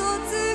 卒